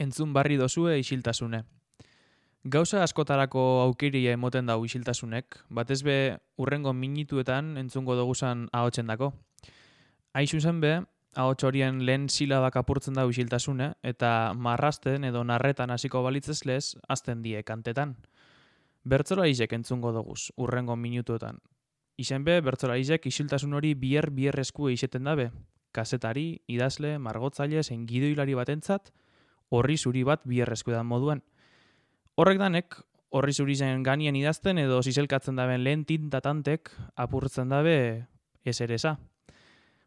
entzun barri dozue isiltasune. Gauza askotarako aukiria emoten dau isiltasunek, batez be urrengo minituetan entzungo doguzan ahotsen dako. Aixu zen be, ahots horien lehen silabak apurtzen dau isiltasune, eta marrasten edo narretan hasiko balitzez lez, azten die kantetan. Bertzola izek entzungo doguz, urrengo minutuetan. Izen be, bertzola izek isiltasun hori bier bier esku izeten dabe. Kazetari, idazle, margotzaile, zen gidoilari batentzat, horri zuri bat bier esku moduan. Horrek danek, horri zuri zen ganien idazten edo zizelkatzen daben lehen tintatantek apurtzen dabe eseresa.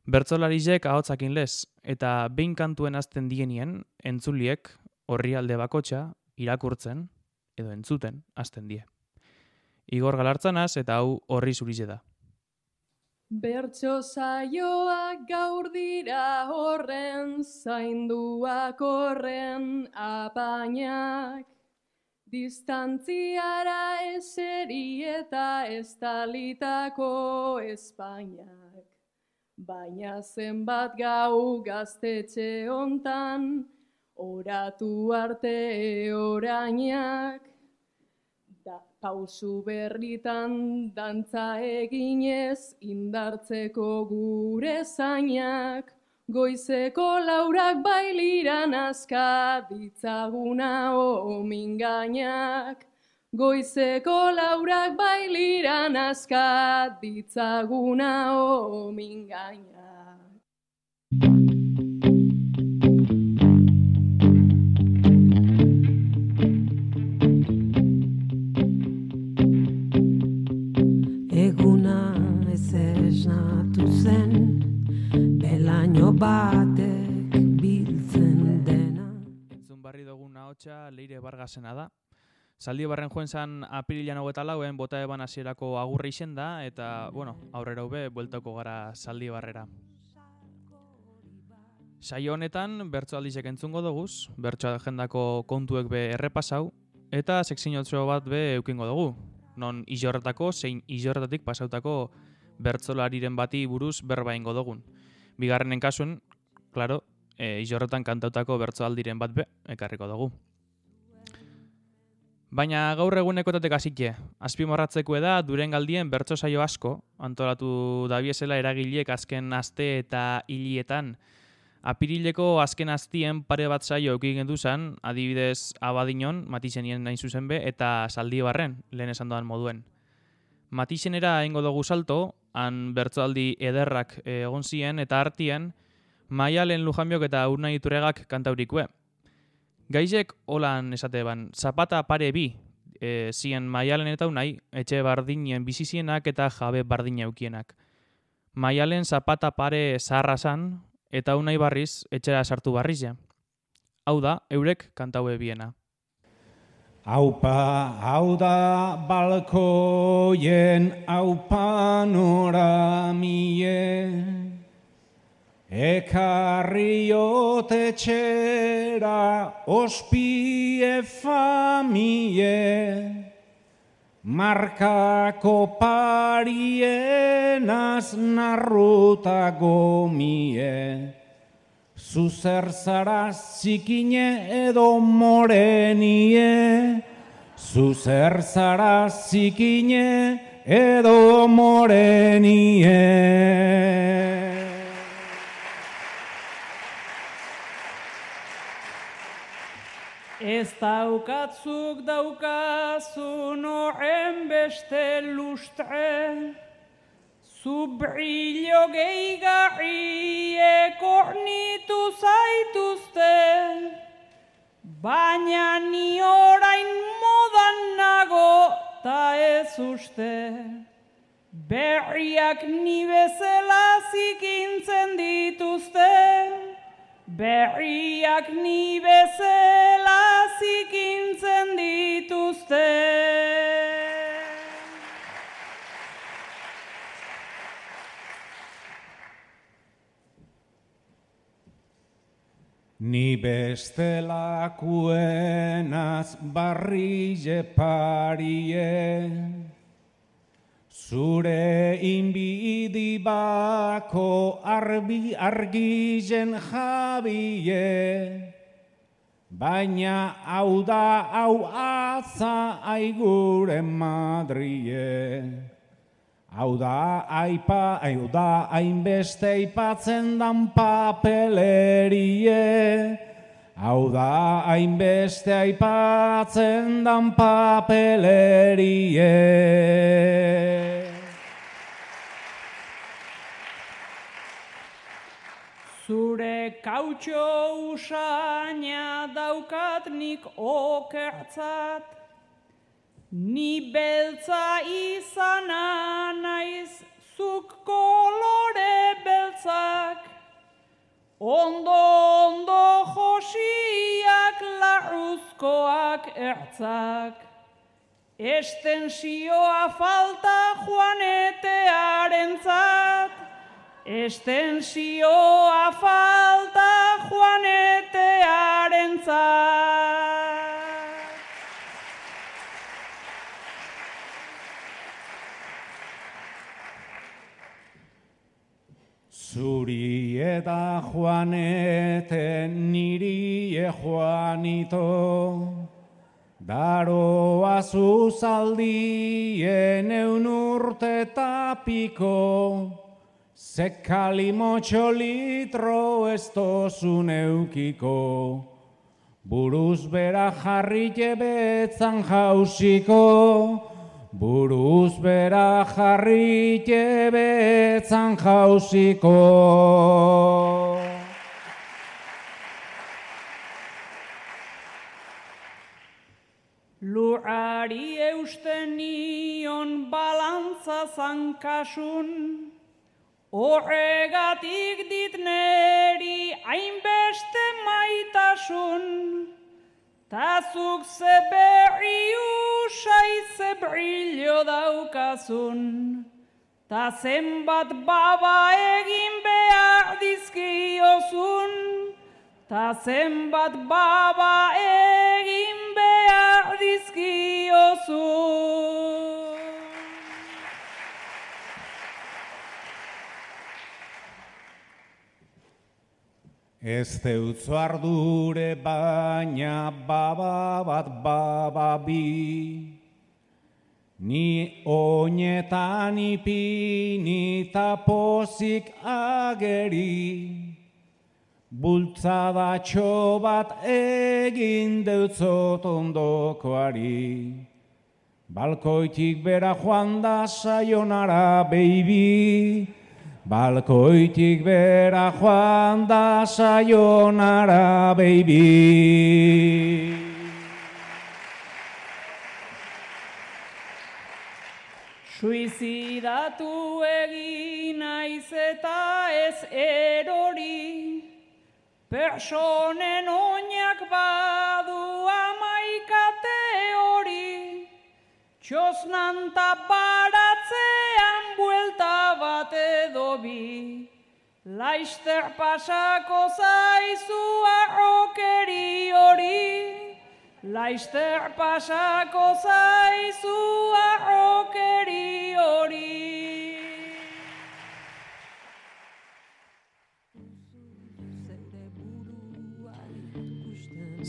Bertzolarizek ahotzakin lez, eta behin kantuen azten dienien, entzuliek horri alde bakotxa irakurtzen edo entzuten azten die. Igor galartzanaz eta hau horri zurize da. Bertso saioak gaur dira horren, zainduak horren apainak. Distantziara eseri eta estalitako Espainiak. Baina zenbat gau gaztetxe hontan, oratu arte orainak. Pausu berritan dantza eginez indartzeko gure zainak. Goizeko laurak bailiran aska ditzaguna omingainak. Goizeko laurak bailiran aska ditzaguna omingainak. Batek biltzen dena. Entzun barri dugun ahotsa Leire Bargasena da. Zaldi barren joen zan apirilan hau eta lauen, bota eban hasierako agurri izen da, eta, bueno, aurrera hube, bueltako gara zaldi barrera. Saio honetan, bertso aldizek entzungo doguz, bertso agendako kontuek be errepasau, eta sekzinotxo bat be eukingo dugu. Non izorretako, zein izorretatik pasautako bertzolariren bati buruz berba ingo dugun. Bigarrenen kasuen, klaro, e, izorretan kantautako bertso aldiren bat be, ekarriko dugu. Baina gaur egunekotatek hasitxe, azpimarratzeko da duren galdien bertso saio asko, antolatu dabiesela eragileek azken aste eta hilietan. Apirileko azken aztien pare bat saio eukigen duzan, adibidez abadinon, matizenien nahi zuzen be, eta saldi barren, lehen esan doan moduen. Matizenera egingo dugu salto, han bertsoaldi ederrak eh, egon ziren eta artien, maialen lujanbiok eta urnai iturregak kantaurikue. Gaizek holan esate ban, zapata pare bi, e, zien maialen eta unai, etxe bardinen bizizienak eta jabe bardina eukienak. Maialen zapata pare zaharra zan, eta unai barriz etxera sartu barriz ja. Hau da, eurek kantaue biena. Aupa, hau da balkoien, aupa nora mie. Ekarriot etxera ospie famie. Markako parienaz narruta gomie. Zuzer zara zikine edo morenie. Zuzer zara zikine edo morenie. Ez daukatzuk daukazun horren beste lustre, zu brillo gehigarriek ornitu zaituzte, baina ni orain modan nago ta ez uste. Berriak ni bezala zikintzen dituzte, Berriak ni bezala zikintzen dituzte. Ni bestelakuenaz barrile parie, Zure inbidi bako arbi argizen jabie, baina hau da hau atza aigure Madrie. Hau da aipa, hau da hainbeste aipatzen dan papelerie. Hau da hainbeste aipatzen dan papelerie. Zure kautxo usaina daukat nik okertzat, Ni beltza izana naiz zuk kolore beltzak, Ondo ondo josiak larruzkoak ertzak, Estensioa falta joanetearentzat, Estensioa falta joanetearentzat. Zuri eta joanete niri e joanito, Daroa zuzaldien eun urte tapiko, Zekali motxo litro ez tozun eukiko, Buruz bera jarri jebetzan jausiko, Buruz bera jarri jebetzan jausiko. Lurari eusten nion balantza zankasun, Horregatik dit neri hainbeste maitasun, Ze berri usai ze daukazun, Ta zenbat baba egin behar dizkiozun, Ta zenbat baba egin behar dizkiozun. Ez deutzo ardure baina baba bat baba bi. Ni oinetan ipini ta pozik ageri. Bultzadatxo bat egin deutzot ondokoari. Balkoitik bera joan da saionara, baby. Balkoitik bera joan da saionara, baby. Suizidatu egin naiz eta ez erori, Personen oinak badu amaikate hori, Txosnan ta baratzean buelta bat bi, Laister pasako zaizu arrokeri hori, Laister pasako zaizu arrokeri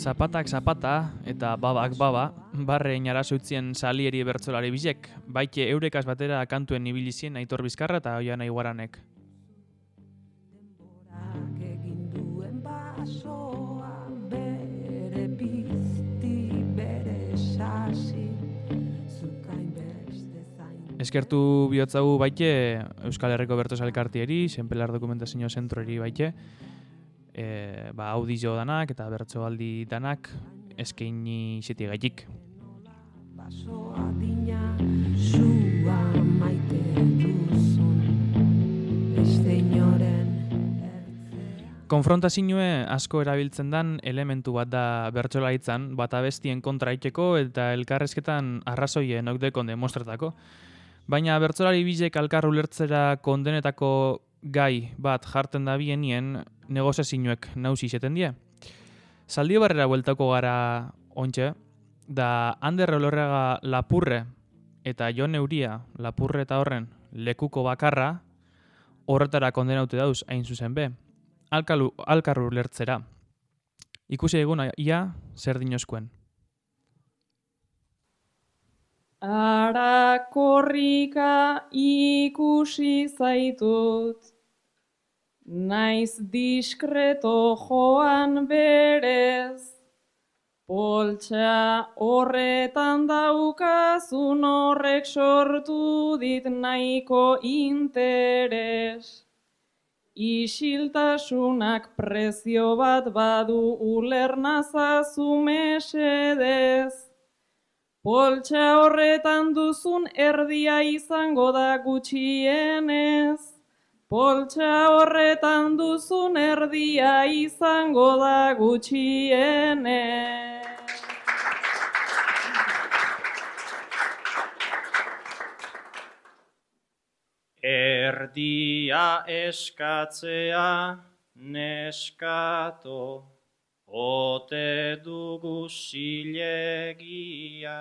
Zapatak zapata eta babak baba, barre inarazutzien salieri bertzolari bizek, baite eurekaz batera kantuen ibilizien aitor bizkarra eta oian aiguaranek. Eskertu bihotzagu baite Euskal Herriko Bertos Elkartieri, Senpelar Dokumentazio Zentroeri baite, e, ba, audizio danak eta bertsoaldi danak eskaini zeti gaitik. Basoa dina, sua maite duzun, beste inoren asko erabiltzen dan elementu bat da bertsolaritzan, bata bestien kontra iteko eta elkarrezketan arrazoien okdekon demostratako. Baina bertsolari bizek alkar ulertzera kondenetako gai bat jartzen da bienien negoziazioek nauzi izeten die. Zaldio barrera bueltako gara ontxe, da Ander Olorrega Lapurre eta Jon Euria Lapurre eta horren lekuko bakarra horretara kondenaute dauz hain zuzen be. Alkalu, alkarru lertzera. Ikusi egun ia zer dinoskuen. Ara korrika ikusi zaitut, naiz diskreto joan berez, poltsa horretan daukazun horrek sortu dit nahiko interes. Isiltasunak prezio bat badu ulernazazu mesedez. Poltsa horretan duzun erdia izango da gutxienez. Poltsa horretan duzun erdia izango da gutxienez. Erdia eskatzea neskato, ote dugu zilegia.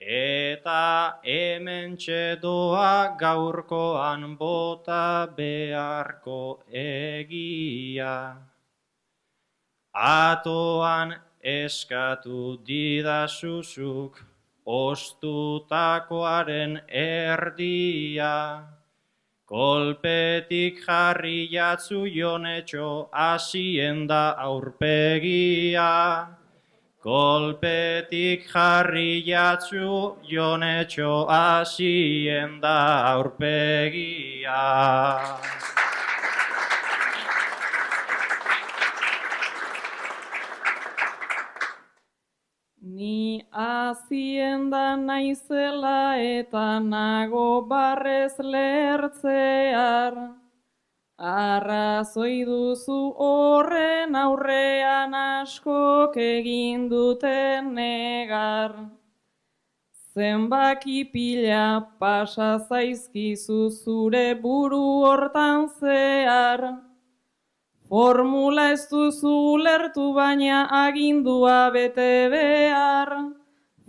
Eta hemen txedoa gaurkoan bota beharko egia. Atoan eskatu didazuzuk, ostutakoaren erdia. Kolpetik jarri jatzu jonetxo hasien da aurpegia. Kolpetik jarri jatzu jonetxo hasien da aurpegia. Azienda naizela eta nago barrez lertzear. Arrazoi duzu horren aurrean askok egin duten negar. Zenbaki pila pasa zaizkizu zure buru hortan zehar. Formula ez duzu ulertu baina agindua bete behar.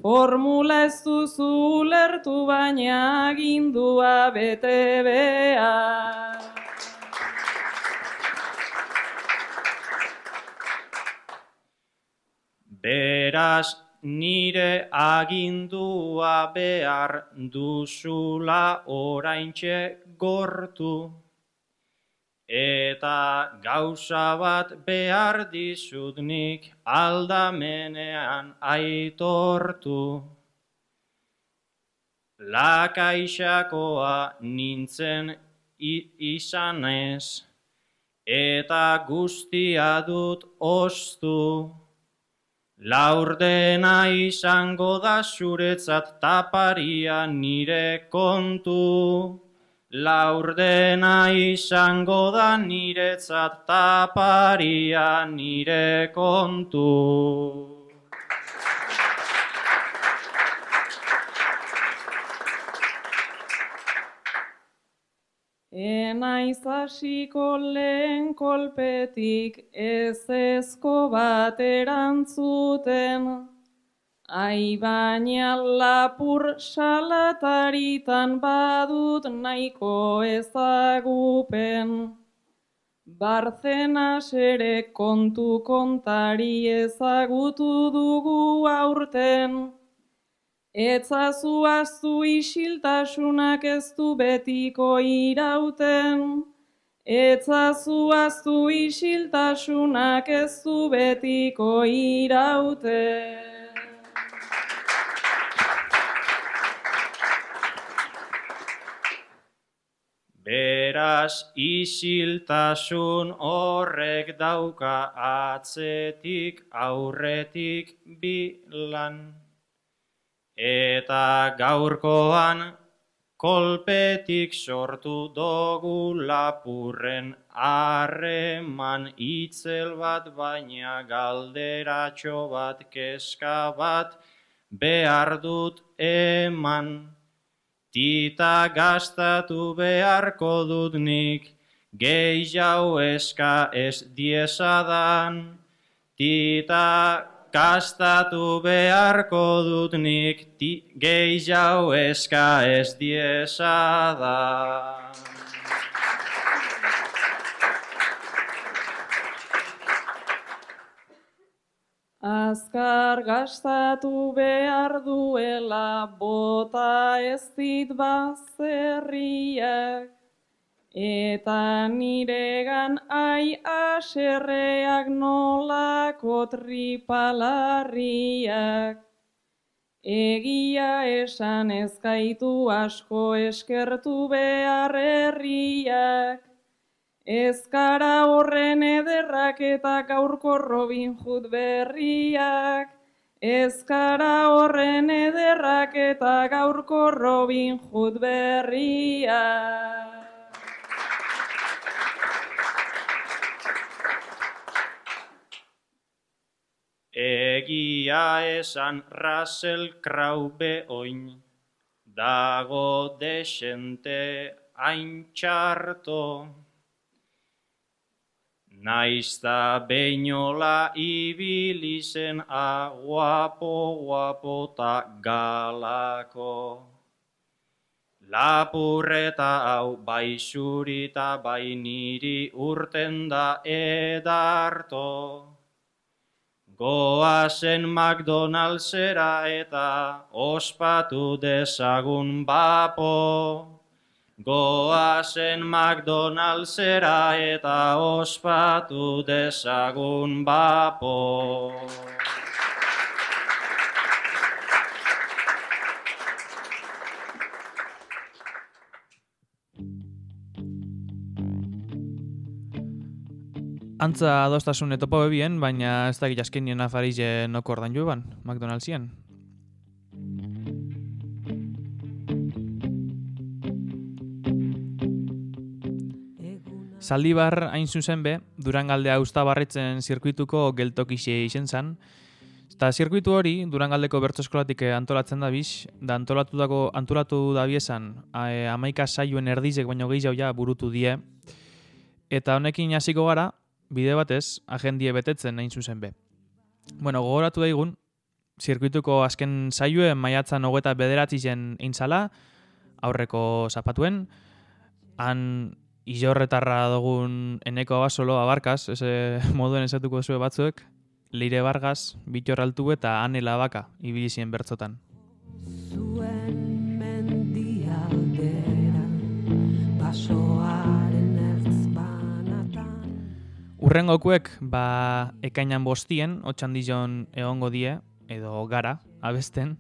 Formula ez duzu ulertu baina agindua bete behar. Beraz nire agindua behar duzula oraintxe gortu. Eta gauza bat behar dizut nik aldamenean aitortu. Lakaixakoa nintzen izanez, eta guztia dut ostu. Laurdena izango da zuretzat taparia nire kontu. Laurdena izango da niretzat taparia nire kontu. Enaiz hasiko lehen kolpetik ez ezko bat erantzuten. Ai baina lapur salataritan badut nahiko ezagupen. Barzena ere kontu kontari ezagutu dugu aurten. Etzazu aztu isiltasunak ez du betiko irauten. Etzazu aztu isiltasunak ez du betiko irauten. Beraz isiltasun horrek dauka atzetik aurretik bilan. Eta gaurkoan kolpetik sortu dugu lapurren harreman itzel bat baina galderatxo bat keska bat behar dut eman. Tita gastatu beharko dut nik, gehi jau eska ez diesadan. Tita gastatu beharko dut nik, ti, gehi jau eska ez diesadan. Azkar gastatu behar duela bota ez dit bazerriak. Eta niregan ai aserreak nolako tripalarriak. Egia esan ezkaitu asko eskertu behar herriak. Ezkara horren ederrak eta gaurko Robin Hood berriak. Ezkara horren ederrak eta gaurko Robin Hood berriak. Egia esan Russell Crowe beoin, dago desente hain txarto. Naizta beinola ibili zen a guapo, guapo ta galako. Lapurreta hau bai zurita bai niri urten da edarto. Goazen McDonaldsera eta ospatu dezagun bapo. Goazen McDonaldsera eta ospatu dezagun bapo. Antza adostasun etopo bebien, baina ez dakit askenien afarize noko ordan joan, McDonaldsien. Zaldibar hain zuzen be, Durangaldea Uztabarretzen zirkuituko geltokixe izen zan, eta zirkuitu hori Durangaldeko bertso eskolatik eh, antolatzen da biz, da antolatutako antolatu da biesan, eh, amaika saioen erdizek baino gehiago ja burutu die, eta honekin hasiko gara, bide batez, agendie betetzen hain zuzen be. Bueno, gogoratu daigun, zirkuituko azken saioe maiatzan hogeta bederatzi zen eintzala, aurreko zapatuen, han izorretarra dugun eneko abasolo abarkaz, ese moduen esatuko zue batzuek, Leire Vargas, Bitor Altu eta Ane Labaka ibili ziren bertzotan. Zuen mendialdera, basoaren ertz banatan. Urrengokuek, ba, ekainan bostien, otxan dijon egongo die, edo gara, abesten,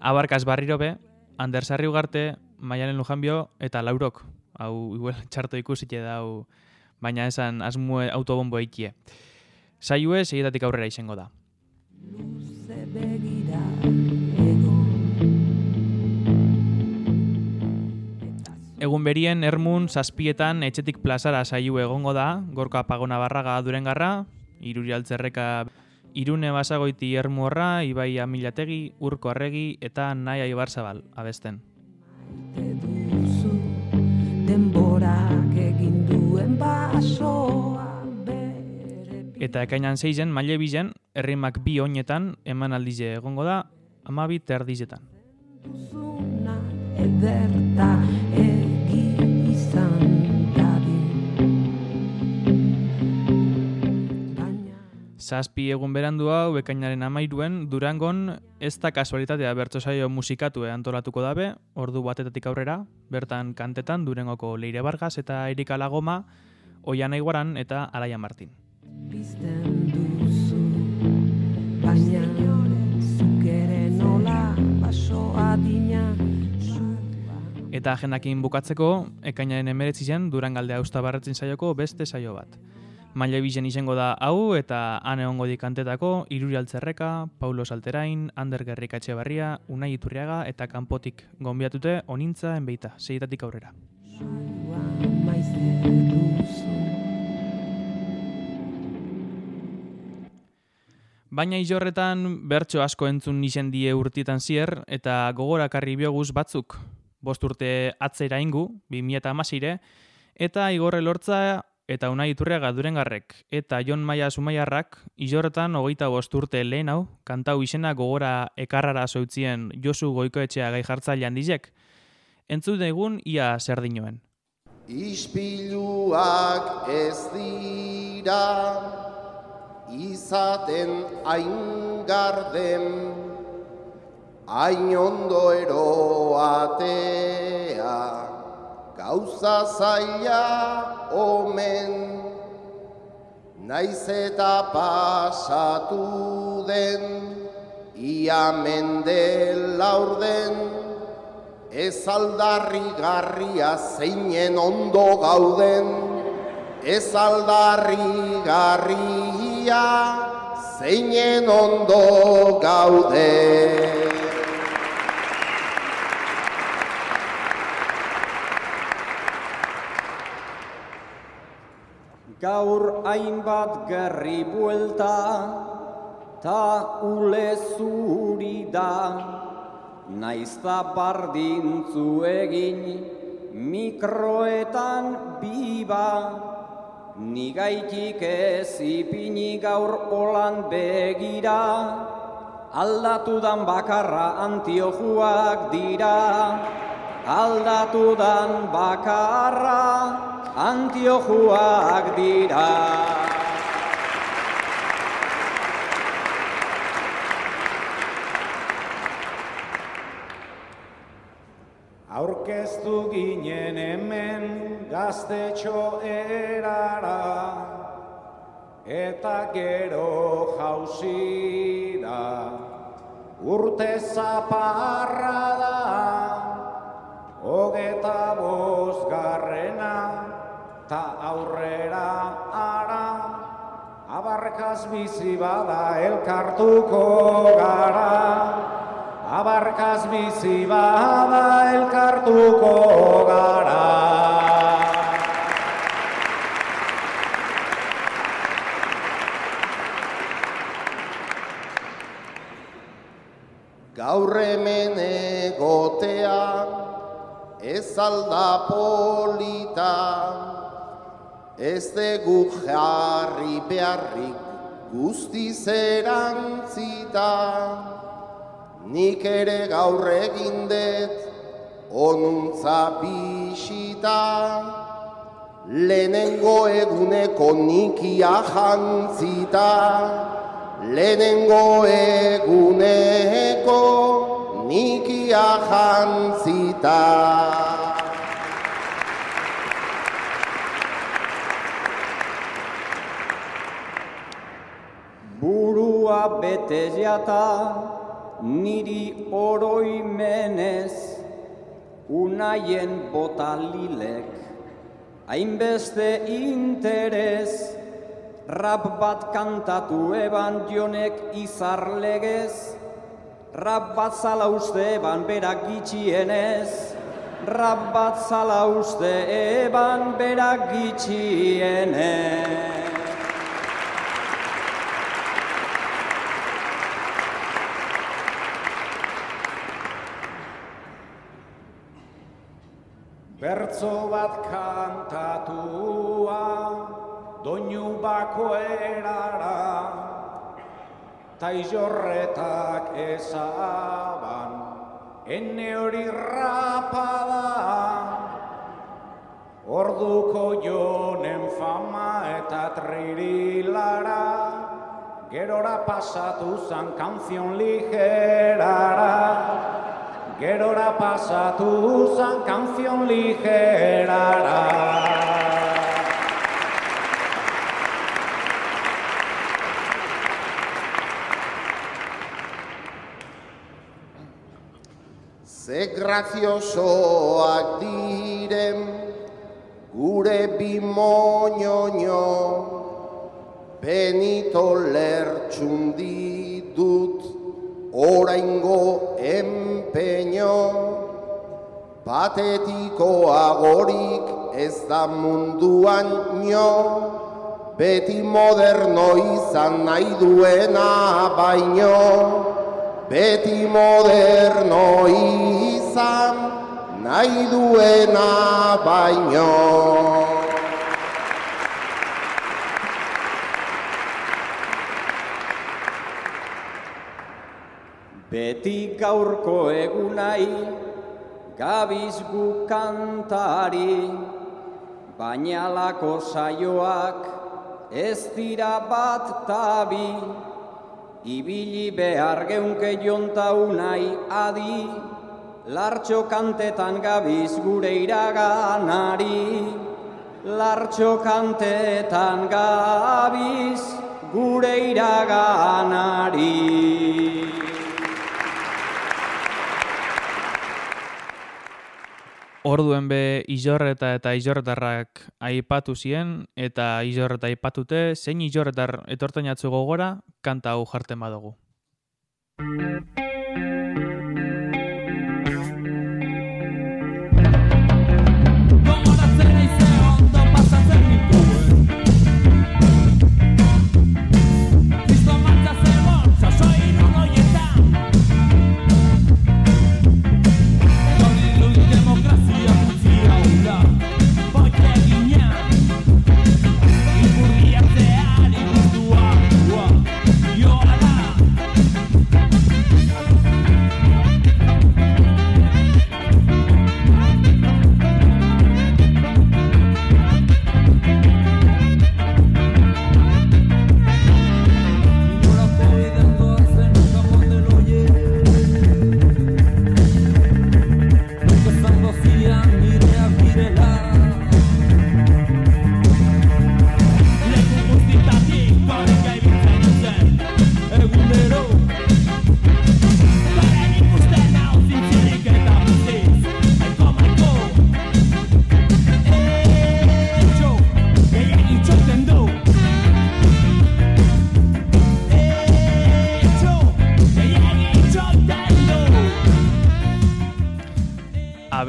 abarkaz barriro be, Ander Sarri Ugarte, Maialen Lujanbio eta Laurok. Hau, igual, txarto ikusite da, hau, baina esan asmue autobombo eikie. Saiue, segidatik aurrera izango da. Luze begira. Egun berien, Ermun, zazpietan, etxetik plazara saiu egongo da, gorka pagona barraga durengarra, iruri altzerreka Irune basagoiti ermu horra, Ibai Amilategi, Urko Arregi eta Naia Ibarzabal, abesten. Eta ekainan zeizen, maile bizen, herrimak bi oinetan, eman aldize egongo da, amabi terdizetan. ederta egi izan Zazpi egun berandu hau, ekainaren amairuen, Durangon ez da kasualitatea bertso saio musikatu antolatuko dabe, ordu batetatik aurrera, bertan kantetan Durengoko Leire Vargas eta Erika Lagoma, Oian Aiguaran eta Alaia Martin. pizten duzu Baina zuk ere nola baso adina Eta agendakin bukatzeko, ekainaren emeretzi zen Durangaldea Uztabarretzen saioko beste saio bat. Maile bizen izango da hau eta han egongo di kantetako Iruri Altzerreka, Paulo Salterain, Ander Gerrika Etxebarria, Unai Iturriaga eta kanpotik gonbiatute onintza enbeita, seietatik aurrera. Baina izorretan bertso asko entzun izen die urtietan zier eta gogorakarri bioguz batzuk. Bost urte atzera ingu, 2008 eta igorre lortza eta unai iturriaga durengarrek eta Jon Maia Zumaiarrak izorretan hogeita bost urte lehen hau, kantau izena gogora ekarrara zoitzien Josu Goikoetxea gai jartzailean dizek. Entzut egun ia zer dinoen. Ispiluak ez dira izaten hain garden, hain ondo eroatea, gauza zaila omen, naiz eta pasatu den, ia mende laurden, ez aldarri garria zeinen ondo gauden, ez aldarri garria zeinen ondo gauden. Gaur hainbat gerri buelta, ta ule zuri da, naizta bardintzu egin, mikroetan biba, nigaitik ez ipini gaur holan begira, aldatudan bakarra antiojuak dira, aldatudan bakarra antiojuak dira. Aurkeztu ginen hemen gaztetxo erara, eta gero jauzi da, urte zaparra da, hogeta bosgarrena, ta aurrera ara, abarkaz bizi bada elkartuko gara, abarkaz bizi bada elkartuko gara. Gaur hemen egotea ez alda polita, ez dugu jarri beharrik guztiz erantzita. Nik ere gaur egin dut onuntza bisita, lehenengo eguneko nikia jantzita, lehenengo eguneko nikia jantzita. Burua bete jata, niri oroimenez, unaien botalilek, hainbeste interes, rap bat kantatu eban jonek izarlegez, rap bat zala uste eban berak gitxienez, rap bat zala uste eban berak gitxienez. Bertzo bat kantatua, doinu bako erara, taizorretak ezaban, ene hori rapada, orduko jonen fama eta tririlara, gerora pasatu zan kanzion ligerara, Gerora pasatu zan kanzion ligerara. Ze graziosoak diren gure bimoñoño, benito lertxun ditut oraingo empeño, patetiko agorik ez da munduan nio, beti moderno izan nahi duena baino, beti moderno izan nahi duena baino. Beti gaurko egunai, gabiz gu kantari, baina lako saioak ez dira bat tabi, ibili behar geunke jonta unai adi, lartxo kantetan gabiz gure iraganari, lartxo kantetan gabiz gure iraganari. Orduen be Izorreta eta Izorretarrak aipatu zien eta Izorreta aipatute zein Izorretar etortzen jatzu gogora kanta hau jarten badugu.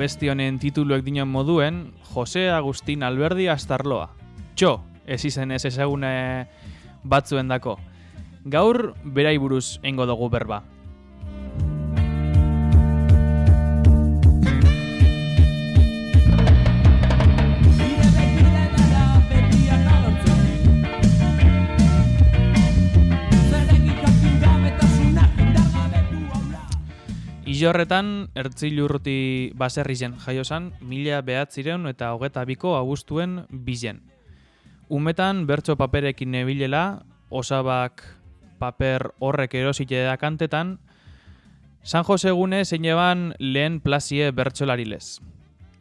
Abesti honen tituluek dinon moduen Jose Agustin Alberdi Astarloa. Txo, ez izen ez ezagune batzuen dako. Gaur berai buruz engo dugu berba. Ilorretan, ertzilurruti baserri zen jaiosan, mila behatzireun eta hogeta biko abustuen bizen. Umetan bertso paperekin nebilela, osabak paper horrek erosite da kantetan, San Jose egune zein eban lehen plazie bertsolarilez.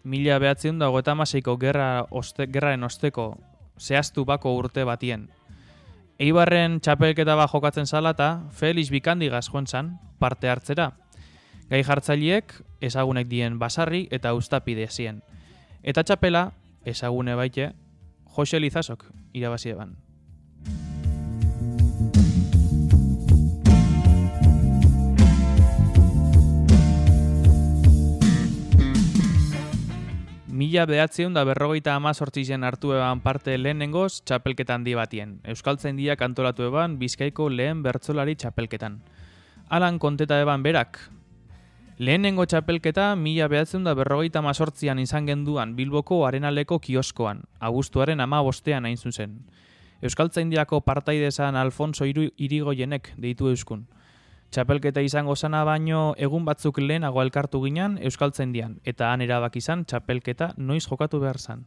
Mila behatzen da hogeta amaseiko gerra oste, gerraren osteko zehaztu bako urte batien. Eibarren txapelketa bat jokatzen zala eta Felix Bikandigaz joan zan parte hartzera. Gai jartzaileek ezagunek dien basarri eta ustapide zien. Eta txapela, ezagune baite, Jose Lizasok irabazi eban. Mila behatzeun da berrogeita ama zen hartu eban parte lehenengoz txapelketan handi batien. Euskaltzaindiak antolatu eban Bizkaiko lehen bertsolari txapelketan. Alan konteta eban berak, Lehenengo txapelketa mila behatzen da berrogeita mazortzian izan genduan Bilboko arenaleko kioskoan, abuztuaren ama bostean hain zuzen. Euskaltzaindiako partaidezan Alfonso Iru, Irigoyenek deitu euskun. Txapelketa izango zana baino egun batzuk lehenago elkartu ginen Euskaltzaindian, eta han erabak izan txapelketa noiz jokatu behar zan.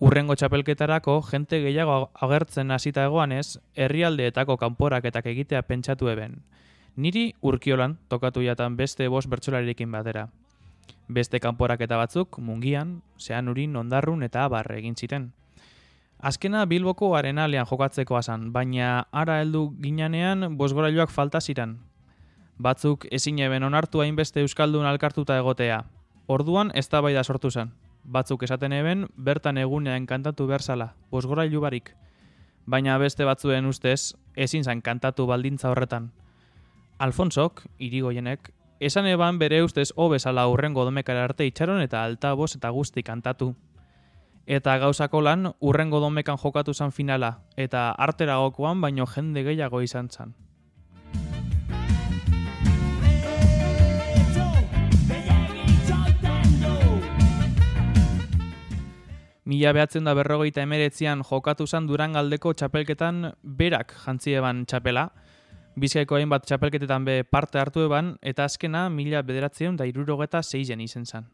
Urrengo txapelketarako jente gehiago agertzen hasita egoanez, herrialdeetako kanporaketak egitea pentsatu eben. Niri urkiolan tokatu jatan beste bost bertsolarirekin batera. Beste kanporaketa batzuk, mungian, zean urin, ondarrun eta abar egin ziren. Azkena Bilboko arenalean jokatzeko asan, baina ara heldu ginanean bosgorailuak falta ziren. Batzuk ezin eben onartu hainbeste euskaldun alkartuta egotea. Orduan eztabaida sortu zen. Batzuk esaten eben bertan egunean kantatu behar zala, bosgorailu barik. Baina beste batzuen ustez ezin zan kantatu baldintza horretan. Alfonsok, irigoienek, esan eban bere ustez hobezala urrengo domekara arte itxaron eta altaboz eta guzti kantatu. Eta gauzako lan urrengo domekan jokatu zan finala, eta arteragokoan baino jende gehiago izan zan. Mila behatzen da berrogeita emeretzian jokatu zan Durangaldeko txapelketan berak jantzi eban txapela, Bizkaiko hainbat txapelketetan be parte hartu eban, eta azkena mila bederatzen da irurogeta zeizen izen zan.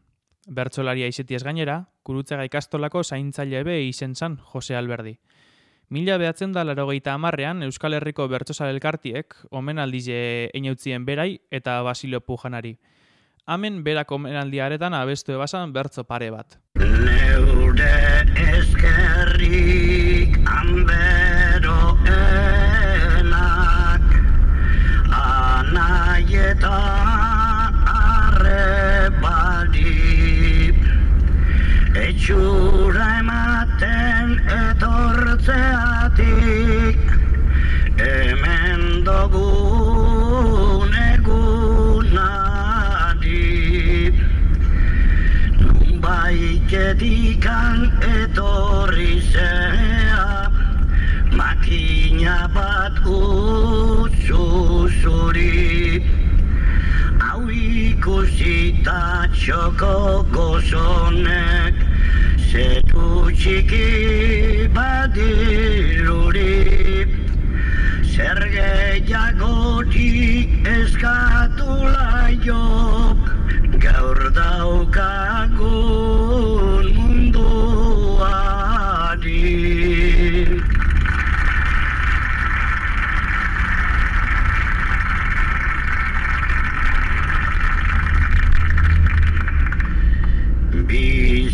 Bertsolaria izetiez gainera, kurutzega ikastolako zaintzaile be izen zan Jose Alberdi. Mila behatzen da larogeita amarrean Euskal Herriko Bertsosa elkartiek omenaldize einautzien berai eta Basilio Pujanari. Hemen berak omenaldiaretan abestu ebasan bertzo pare bat. Neure eskerrik anberoenak Mickey.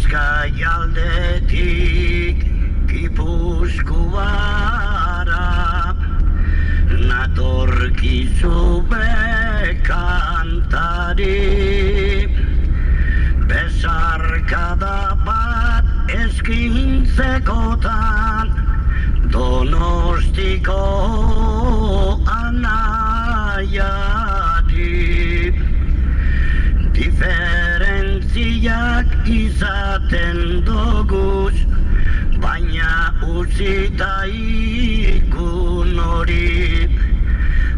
Bizkai aldetik Gipuzkoara Natorkizu bekantari. Besarkada bat eskintzekotan Donostiko anaiari izaten doguz Baina utzita ikun hori.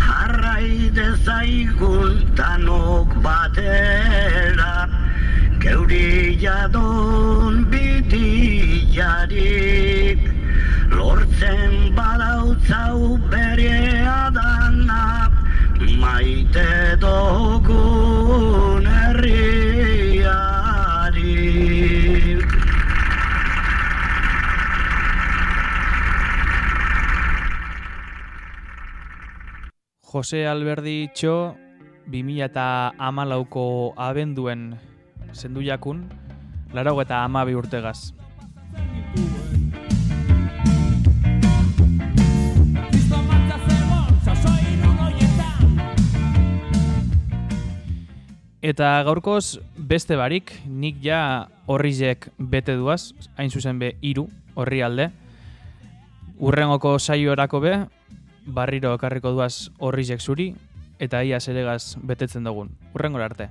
Jarrai dezaigun tanok batera Geuri jadon bidiarik Lortzen badautzau bere adana Maite dogun herriari Jose Alberdi Txo 2008ko abenduen zendu jakun, laro eta amabi urtegaz. Eta gaurkoz beste barik, nik ja horrizek bete duaz, hain zuzen be hiru horri alde. Urrengoko saiorako be, barriro ekarriko duaz horrizek zuri, eta ia zeregaz betetzen dugun. Urrengora arte.